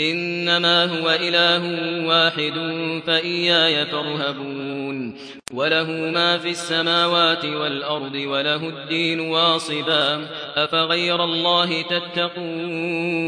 إنما هو إله واحد فإياي فارهبون. وله ما في السماوات والأرض وله الدين واصبا. أفغير الله تتقون؟